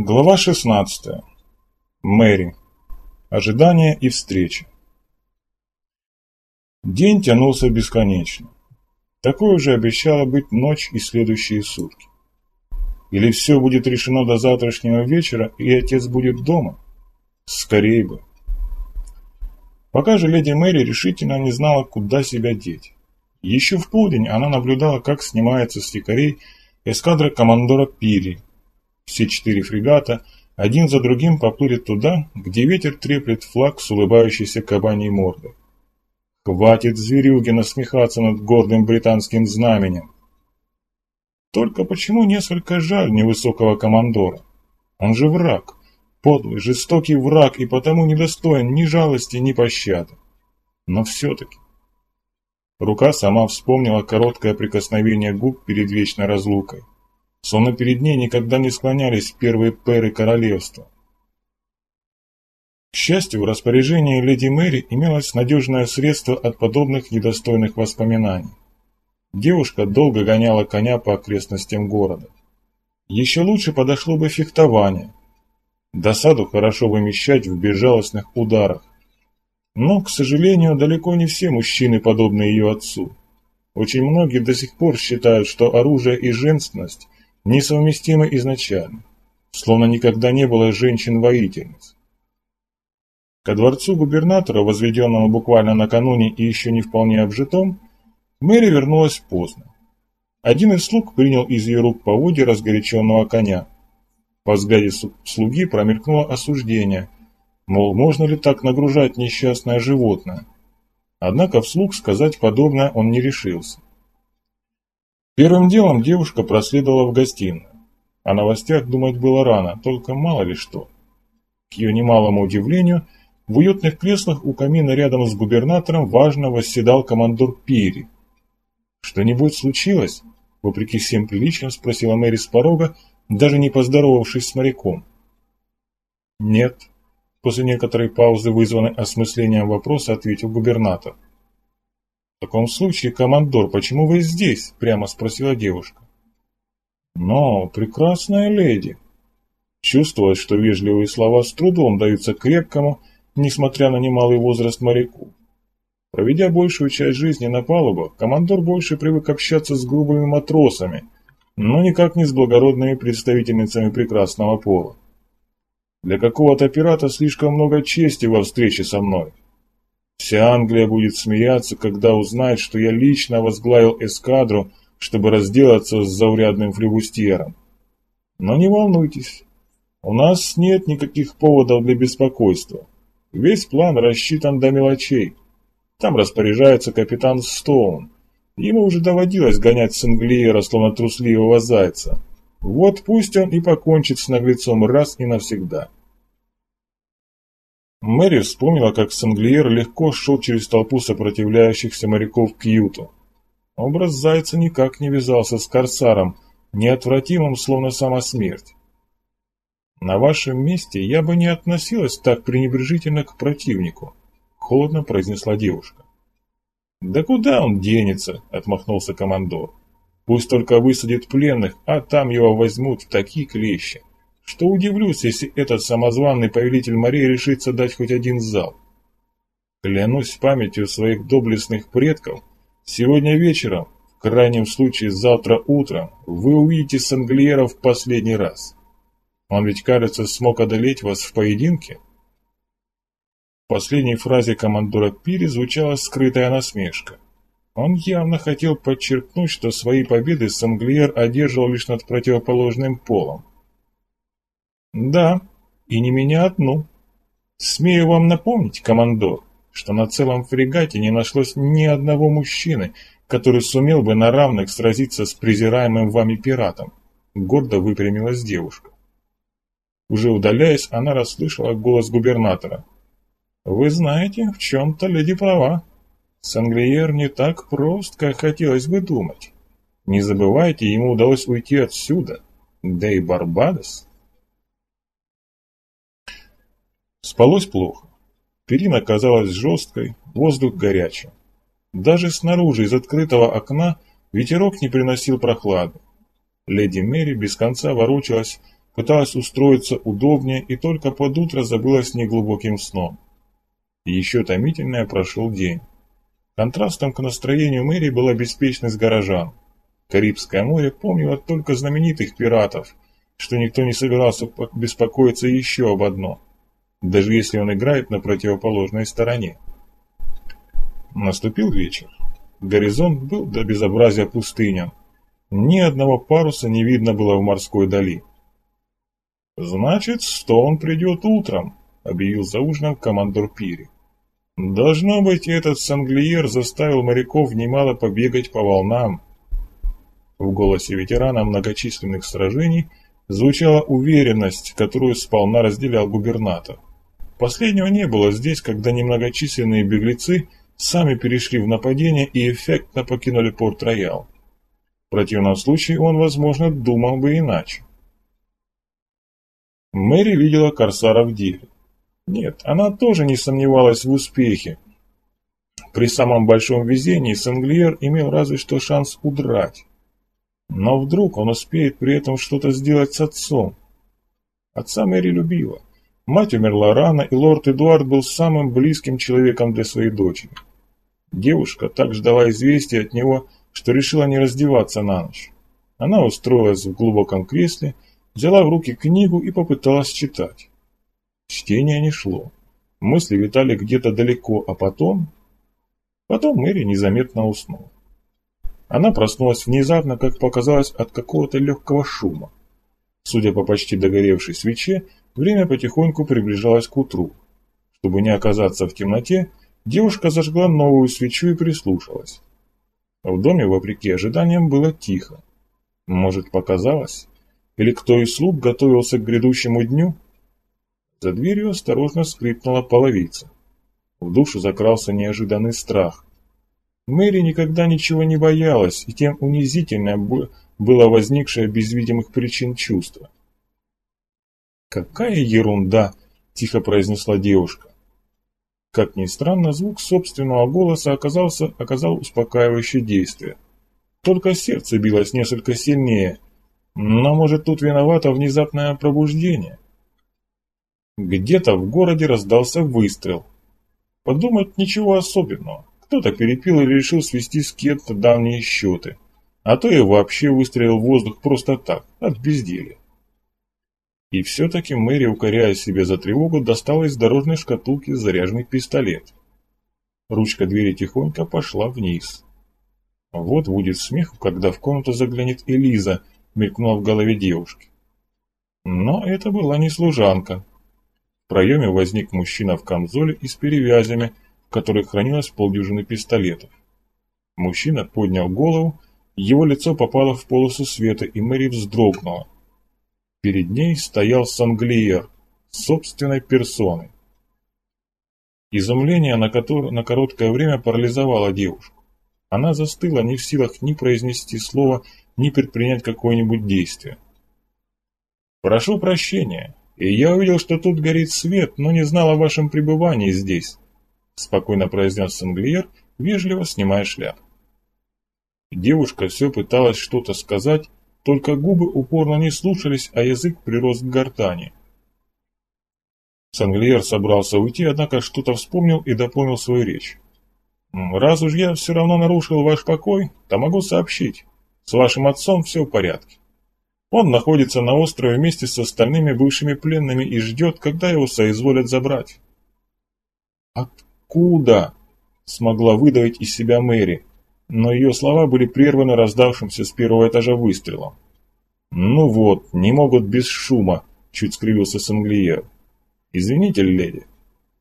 Глава 16. Мэри. Ожидание и встреча. День тянулся бесконечно. Такой уже обещала быть ночь и следующие сутки. Или все будет решено до завтрашнего вечера, и отец будет дома? Скорее бы. Пока же леди Мэри решительно не знала, куда себя деть. Еще в полдень она наблюдала, как снимается с якорей эскадра командора Пири, все четыре фрегата один за другим поплыли туда, где ветер треплет флаг с улыбающейся кабаней мордой. Хватит зверюги насмехаться над гордым британским знаменем. Только почему несколько жаль невысокого командора? Он же враг, подлый, жестокий враг и потому недостоин ни жалости, ни пощады. Но все-таки... Рука сама вспомнила короткое прикосновение губ перед вечной разлукой словно перед ней никогда не склонялись первые пэры королевства. К счастью, в распоряжении леди Мэри имелось надежное средство от подобных недостойных воспоминаний. Девушка долго гоняла коня по окрестностям города. Еще лучше подошло бы фехтование. Досаду хорошо вымещать в безжалостных ударах. Но, к сожалению, далеко не все мужчины подобны ее отцу. Очень многие до сих пор считают, что оружие и женственность несовместимы изначально, словно никогда не было женщин-воительниц. Ко дворцу губернатора, возведенному буквально накануне и еще не вполне обжитом, Мэри вернулась поздно. Один из слуг принял из ее рук поводья разгоряченного коня. По взгляде слуги промелькнуло осуждение, мол, можно ли так нагружать несчастное животное. Однако вслух сказать подобное он не решился. Первым делом девушка проследовала в гостиную. О новостях думать было рано, только мало ли что. К ее немалому удивлению, в уютных креслах у камина рядом с губернатором важно восседал командор Пири. «Что-нибудь случилось?» – вопреки всем приличиям спросила Мэри с порога, даже не поздоровавшись с моряком. «Нет», – после некоторой паузы, вызванной осмыслением вопроса, ответил губернатор. «В таком случае, командор, почему вы здесь?» – прямо спросила девушка. «Но, прекрасная леди!» Чувствовалось, что вежливые слова с трудом даются крепкому, несмотря на немалый возраст моряку. Проведя большую часть жизни на палубах, командор больше привык общаться с грубыми матросами, но никак не с благородными представительницами прекрасного пола. Для какого-то пирата слишком много чести во встрече со мной. Вся Англия будет смеяться, когда узнает, что я лично возглавил эскадру, чтобы разделаться с заурядным флебустьером. Но не волнуйтесь, у нас нет никаких поводов для беспокойства. Весь план рассчитан до мелочей. Там распоряжается капитан Стоун. Ему уже доводилось гонять с Англиера, словно трусливого зайца. Вот пусть он и покончит с наглецом раз и навсегда. Мэри вспомнила, как Санглиер легко шел через толпу сопротивляющихся моряков к Юту. Образ зайца никак не вязался с корсаром, неотвратимым, словно сама смерть. «На вашем месте я бы не относилась так пренебрежительно к противнику», — холодно произнесла девушка. «Да куда он денется?» — отмахнулся командор. «Пусть только высадит пленных, а там его возьмут в такие клещи что удивлюсь, если этот самозванный повелитель морей решится дать хоть один зал. Клянусь памятью своих доблестных предков, сегодня вечером, в крайнем случае завтра утром, вы увидите Санглиера в последний раз. Он ведь, кажется, смог одолеть вас в поединке. В последней фразе командора Пири звучала скрытая насмешка. Он явно хотел подчеркнуть, что свои победы Санглиер одерживал лишь над противоположным полом. Да, и не меня одну. Смею вам напомнить, командор, что на целом фрегате не нашлось ни одного мужчины, который сумел бы на равных сразиться с презираемым вами пиратом. Гордо выпрямилась девушка. Уже удаляясь, она расслышала голос губернатора. «Вы знаете, в чем-то леди права. Санглиер не так прост, как хотелось бы думать. Не забывайте, ему удалось уйти отсюда. Да и Барбадос...» Спалось плохо. Перина казалась жесткой, воздух горячим. Даже снаружи из открытого окна ветерок не приносил прохлады. Леди Мэри без конца ворочалась, пыталась устроиться удобнее и только под утро забылась неглубоким сном. Еще томительное прошел день. Контрастом к настроению Мэри была беспечность горожан. Карибское море помнило только знаменитых пиратов, что никто не собирался беспокоиться еще об одном, даже если он играет на противоположной стороне. Наступил вечер. Горизонт был до безобразия пустынен. Ни одного паруса не видно было в морской дали. «Значит, Стоун придет утром», — объявил за ужином командор Пири. «Должно быть, этот санглиер заставил моряков немало побегать по волнам». В голосе ветерана многочисленных сражений звучала уверенность, которую сполна разделял губернатор. Последнего не было здесь, когда немногочисленные беглецы сами перешли в нападение и эффектно покинули Порт-Роял. В противном случае он, возможно, думал бы иначе. Мэри видела Корсара в деле. Нет, она тоже не сомневалась в успехе. При самом большом везении Сенглиер имел разве что шанс удрать. Но вдруг он успеет при этом что-то сделать с отцом. Отца Мэри любила. Мать умерла рано, и лорд Эдуард был самым близким человеком для своей дочери. Девушка так ждала известия от него, что решила не раздеваться на ночь. Она устроилась в глубоком кресле взяла в руки книгу и попыталась читать. Чтение не шло. Мысли витали где-то далеко, а потом... Потом Мэри незаметно уснула. Она проснулась внезапно, как показалось, от какого-то легкого шума. Судя по почти догоревшей свече, время потихоньку приближалось к утру. Чтобы не оказаться в темноте, девушка зажгла новую свечу и прислушалась. В доме, вопреки ожиданиям, было тихо. Может, показалось? Или кто из слуг готовился к грядущему дню? За дверью осторожно скрипнула половица. В душу закрался неожиданный страх. Мэри никогда ничего не боялась, и тем унизительное было возникшее без видимых причин чувство. «Какая ерунда!» – тихо произнесла девушка. Как ни странно, звук собственного голоса оказался, оказал успокаивающее действие. Только сердце билось несколько сильнее, но может тут виновато внезапное пробуждение? Где-то в городе раздался выстрел. Подумать ничего особенного. Кто-то перепил или решил свести с кем-то давние счеты. А то и вообще выстрелил в воздух просто так, от безделья. И все-таки Мэри, укоряя себя за тревогу, достала из дорожной шкатулки заряженный пистолет. Ручка двери тихонько пошла вниз. Вот будет смех, когда в комнату заглянет Элиза – мелькнуло в голове девушки. Но это была не служанка. В проеме возник мужчина в камзоле и с перевязями, в которых хранилось полдюжины пистолетов. Мужчина поднял голову, его лицо попало в полосу света, и Мэри вздрогнула. Перед ней стоял Санглиер, собственной персоной. Изумление, на, которое, на короткое время парализовало девушку. Она застыла, не в силах ни произнести слово, ни предпринять какое-нибудь действие. «Прошу прощения, и я увидел, что тут горит свет, но не знал о вашем пребывании здесь», спокойно произнес Санглиер, вежливо снимая шляпу. Девушка все пыталась что-то сказать, только губы упорно не слушались, а язык прирос к гортани. Санглиер собрался уйти, однако что-то вспомнил и дополнил свою речь. «Раз уж я все равно нарушил ваш покой, то могу сообщить. С вашим отцом все в порядке. Он находится на острове вместе с остальными бывшими пленными и ждет, когда его соизволят забрать. «Откуда?» – смогла выдавить из себя Мэри, но ее слова были прерваны раздавшимся с первого этажа выстрелом. «Ну вот, не могут без шума», – чуть скривился Санглиер. «Извините, леди».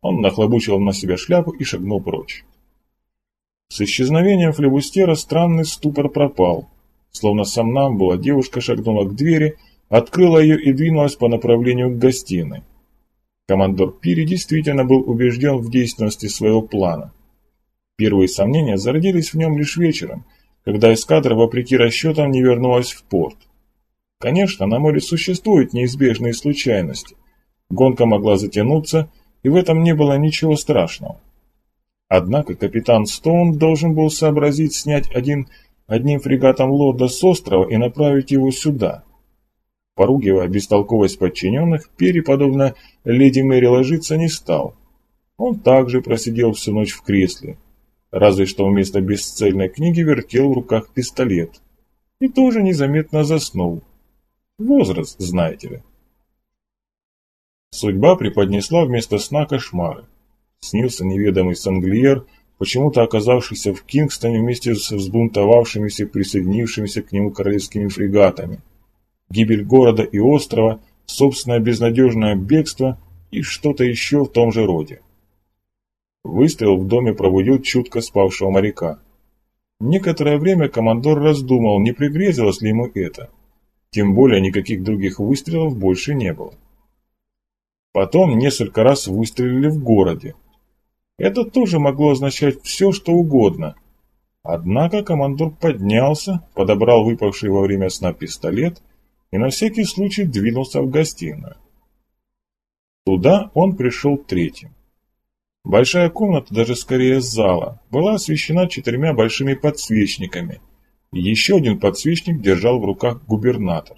Он нахлобучил на себя шляпу и шагнул прочь. С исчезновением флебустера странный ступор пропал. Словно сам нам была, девушка шагнула к двери, открыла ее и двинулась по направлению к гостиной. Командор Пири действительно был убежден в действенности своего плана. Первые сомнения зародились в нем лишь вечером, когда эскадра, вопреки расчетам, не вернулась в порт. Конечно, на море существуют неизбежные случайности. Гонка могла затянуться, и в этом не было ничего страшного. Однако капитан Стоун должен был сообразить снять один одним фрегатом лорда с острова и направить его сюда. Поругивая бестолковость подчиненных, Перри, подобно леди Мэри, ложиться не стал. Он также просидел всю ночь в кресле, разве что вместо бесцельной книги вертел в руках пистолет. И тоже незаметно заснул. Возраст, знаете ли. Судьба преподнесла вместо сна кошмары. Снился неведомый санглиер, почему-то оказавшийся в Кингстоне вместе с взбунтовавшимися присоединившимися к нему королевскими фрегатами. Гибель города и острова, собственное безнадежное бегство и что-то еще в том же роде. Выстрел в доме пробудил чутко спавшего моряка. Некоторое время командор раздумал, не пригрезилось ли ему это. Тем более никаких других выстрелов больше не было. Потом несколько раз выстрелили в городе. Это тоже могло означать все, что угодно. Однако командор поднялся, подобрал выпавший во время сна пистолет и на всякий случай двинулся в гостиную. Туда он пришел третьим. Большая комната, даже скорее зала, была освещена четырьмя большими подсвечниками. Еще один подсвечник держал в руках губернатор.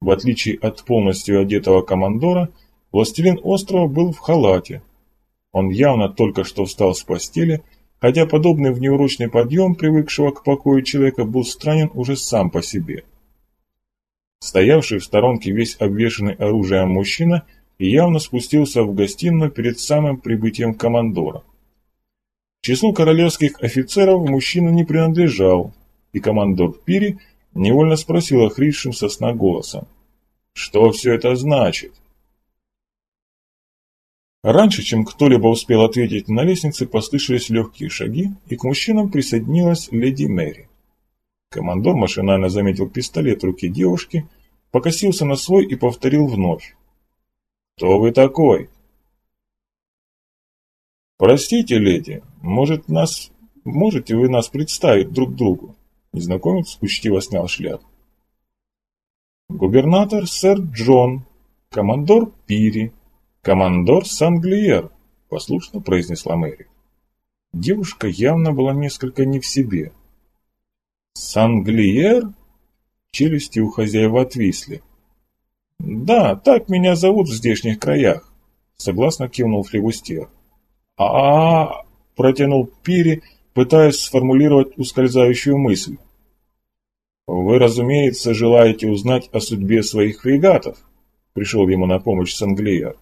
В отличие от полностью одетого командора, властелин острова был в халате. Он явно только что встал с постели, хотя подобный внеурочный подъем, привыкшего к покою человека, был странен уже сам по себе. Стоявший в сторонке весь обвешанный оружием мужчина явно спустился в гостиную перед самым прибытием командора. К числу королевских офицеров мужчина не принадлежал, и командор Пири невольно спросил охрипшим со сна голосом. «Что все это значит?» Раньше, чем кто-либо успел ответить, на лестнице послышались легкие шаги, и к мужчинам присоединилась леди Мэри. Командор машинально заметил пистолет в руке девушки, покосился на свой и повторил вновь. «Кто вы такой?» «Простите, леди, может, нас... можете вы нас представить друг другу?» Незнакомец учтиво снял шляпу. «Губернатор сэр Джон, командор Пири, командор Санглиер», — послушно произнесла Мэри. Девушка явно была несколько не в себе. «Санглиер?» Челюсти у хозяева отвисли. «Да, так меня зовут в здешних краях», — согласно кивнул флевустер. а, протянул Пири, пытаясь сформулировать ускользающую мысль. «Вы, разумеется, желаете узнать о судьбе своих фрегатов», — пришел ему на помощь Санглиер.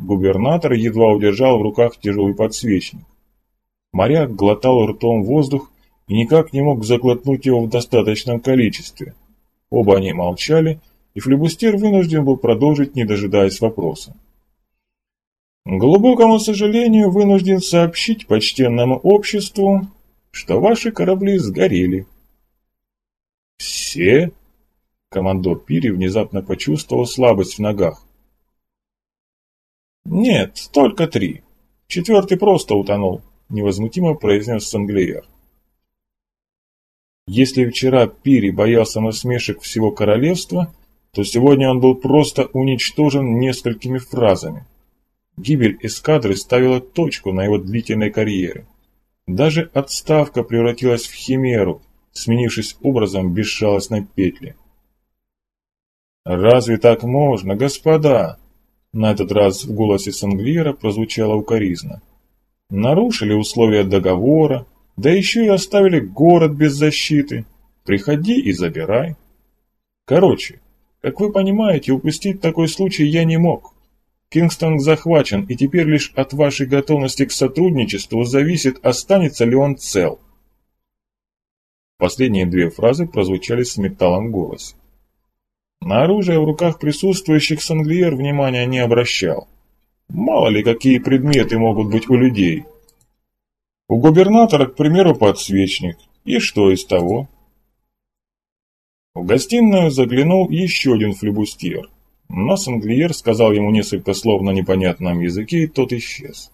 Губернатор едва удержал в руках тяжелый подсвечник. Моряк глотал ртом воздух и никак не мог заглотнуть его в достаточном количестве. Оба они молчали, и флебустер вынужден был продолжить, не дожидаясь вопроса. К глубокому сожалению, вынужден сообщить почтенному обществу, что ваши корабли сгорели. Все? Командор Пири внезапно почувствовал слабость в ногах. Нет, только три. Четвертый просто утонул, невозмутимо произнес Санглиер. Если вчера Пири боялся насмешек всего королевства, то сегодня он был просто уничтожен несколькими фразами. Гибель эскадры ставила точку на его длительной карьере. Даже отставка превратилась в химеру, сменившись образом безжалостной петли. «Разве так можно, господа?» На этот раз в голосе Санглиера прозвучало укоризна. «Нарушили условия договора, да еще и оставили город без защиты. Приходи и забирай. Короче, как вы понимаете, упустить такой случай я не мог. Кингстон захвачен, и теперь лишь от вашей готовности к сотрудничеству зависит, останется ли он цел. Последние две фразы прозвучали с металлом в голосе. На оружие в руках присутствующих Санглиер внимания не обращал. Мало ли какие предметы могут быть у людей – у губернатора, к примеру, подсвечник. И что из того? В гостиную заглянул еще один флебустьер. Но Санглиер сказал ему несколько слов на непонятном языке, и тот исчез.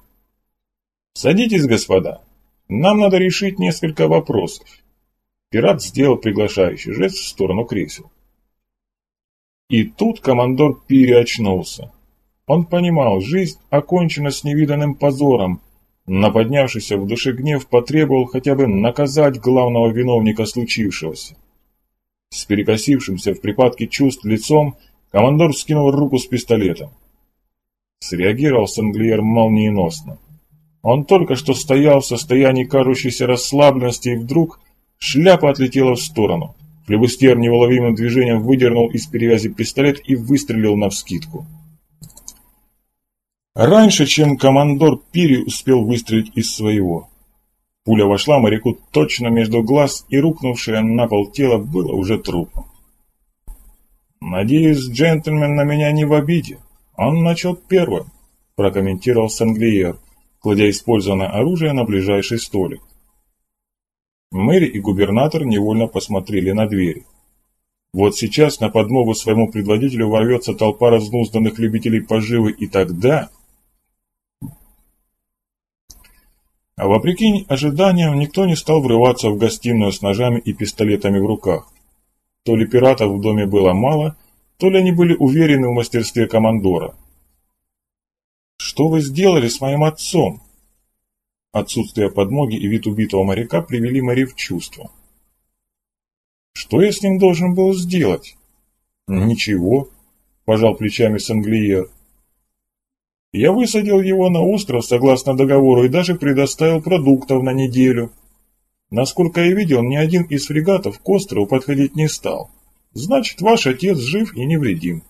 «Садитесь, господа. Нам надо решить несколько вопросов». Пират сделал приглашающий жест в сторону кресел. И тут командор Пири. Он понимал, жизнь окончена с невиданным позором, на поднявшийся в душе гнев потребовал хотя бы наказать главного виновника случившегося. С перекосившимся в припадке чувств лицом командор скинул руку с пистолетом. Среагировал Сенглиер молниеносно. Он только что стоял в состоянии кажущейся расслабленности, и вдруг шляпа отлетела в сторону. Флебустьер неволовимым движением выдернул из перевязи пистолет и выстрелил навскидку. Раньше, чем командор Пири успел выстрелить из своего. Пуля вошла моряку точно между глаз, и рухнувшее на пол тело было уже трупом. «Надеюсь, джентльмен на меня не в обиде. Он начал первым», – прокомментировал Санглиер, кладя использованное оружие на ближайший столик. Мэри и губернатор невольно посмотрели на двери. Вот сейчас на подмогу своему предводителю ворвется толпа разнузданных любителей поживы, и тогда... А вопреки ожиданиям, никто не стал врываться в гостиную с ножами и пистолетами в руках. То ли пиратов в доме было мало, то ли они были уверены в мастерстве командора. «Что вы сделали с моим отцом?» Отсутствие подмоги и вид убитого моряка привели Мари в чувство. «Что я с ним должен был сделать?» «Ничего», – пожал плечами Санглиер. «Я высадил его на остров согласно договору и даже предоставил продуктов на неделю. Насколько я видел, ни один из фрегатов к острову подходить не стал. Значит, ваш отец жив и невредим».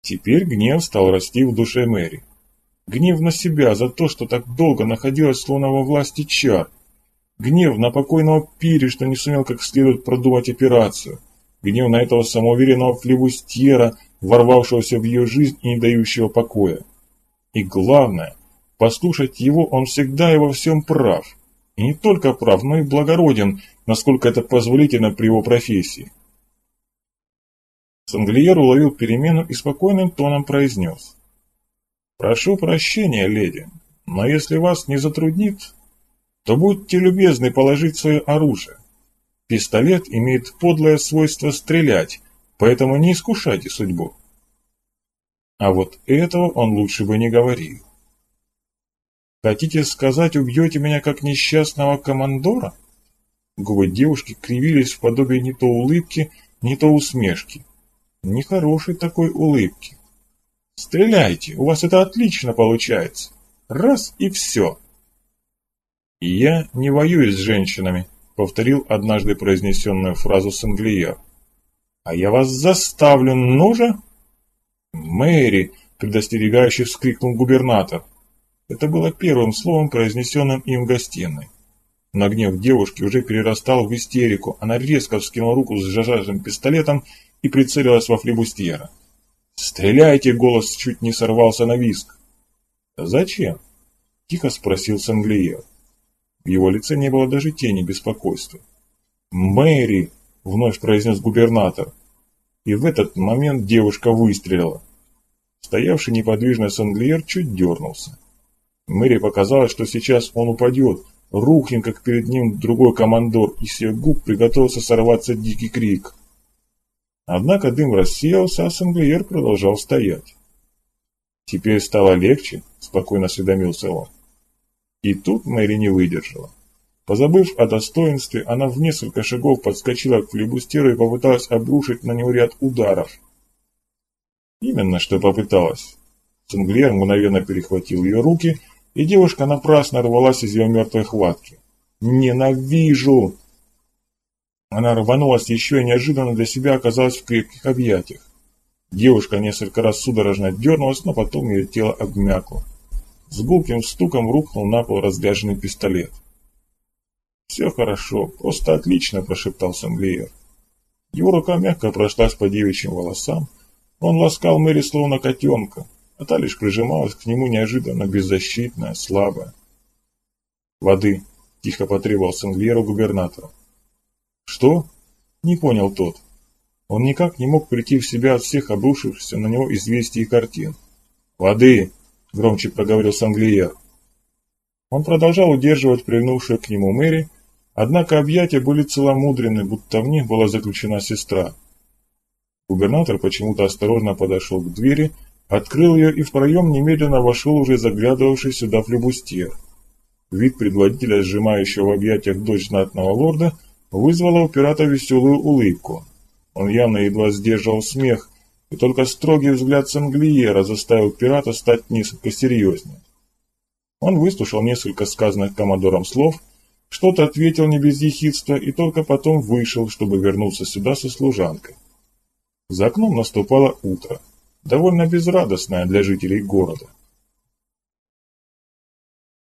Теперь гнев стал расти в душе Мэри. Гнев на себя за то, что так долго находилась словно во власти чар. Гнев на покойного Пири, что не сумел как следует продувать операцию. Гнев на этого самоуверенного флевустьера, ворвавшегося в ее жизнь и не дающего покоя. И главное, послушать его он всегда и во всем прав. И не только прав, но и благороден, насколько это позволительно при его профессии. Санглиер уловил перемену и спокойным тоном произнес. «Прошу прощения, леди, но если вас не затруднит, то будьте любезны положить свое оружие. Пистолет имеет подлое свойство стрелять, поэтому не искушайте судьбу». А вот этого он лучше бы не говорил. «Хотите сказать, убьете меня как несчастного командора?» Губы девушки кривились в подобие не то улыбки, не то усмешки. Нехорошей такой улыбки. Стреляйте, у вас это отлично получается. Раз и все. «Я не воюю с женщинами», — повторил однажды произнесенную фразу Сенглия. «А я вас заставлю, ну же!» «Мэри!» — предостерегающе вскрикнул губернатор. Это было первым словом, произнесенным им в гостиной. Но гнев девушки уже перерастал в истерику. Она резко вскинула руку с зажатым пистолетом и прицелилась во флебустьера. «Стреляйте!» — голос чуть не сорвался на виск. «Зачем?» — тихо спросил Санглиер. В его лице не было даже тени беспокойства. «Мэри!» — вновь произнес губернатор. И в этот момент девушка выстрелила. Стоявший неподвижно Санглиер чуть дернулся. Мэри показалось, что сейчас он упадет, рухнет, как перед ним другой командор, и с ее губ приготовился сорваться дикий крик. Однако дым рассеялся, а Сенглиер продолжал стоять. «Теперь стало легче», — спокойно осведомился он. И тут Мэри не выдержала. Позабыв о достоинстве, она в несколько шагов подскочила к флебустеру и попыталась обрушить на него ряд ударов. Именно что попыталась. Сенглер мгновенно перехватил ее руки, и девушка напрасно рвалась из ее мертвой хватки. «Ненавижу!» Она рванулась еще и неожиданно для себя оказалась в крепких объятиях. Девушка несколько раз судорожно дернулась, но потом ее тело обмякло. С гулким стуком рухнул на пол разряженный пистолет. «Все хорошо, просто отлично», – прошептал Санглиер. Его рука мягко прошлась по девичьим волосам. Он ласкал Мэри словно котенка, а та лишь прижималась к нему неожиданно беззащитная, слабая. «Воды», – тихо потребовал Санглиеру губернатору. «Что?» – не понял тот. Он никак не мог прийти в себя от всех обрушившихся на него известий и картин. «Воды!» – громче проговорил Санглиер. Он продолжал удерживать прильнувшую к нему Мэри, однако объятия были целомудренны, будто в них была заключена сестра. Губернатор почему-то осторожно подошел к двери, открыл ее и в проем немедленно вошел уже заглядывавший сюда флебустьер. Вид предводителя, сжимающего в объятиях дочь знатного лорда, вызвало у пирата веселую улыбку. Он явно едва сдерживал смех, и только строгий взгляд Санглиера заставил пирата стать несколько серьезнее. Он выслушал несколько сказанных коммодором слов, что-то ответил не без ехидства и только потом вышел, чтобы вернуться сюда со служанкой. За окном наступало утро, довольно безрадостное для жителей города.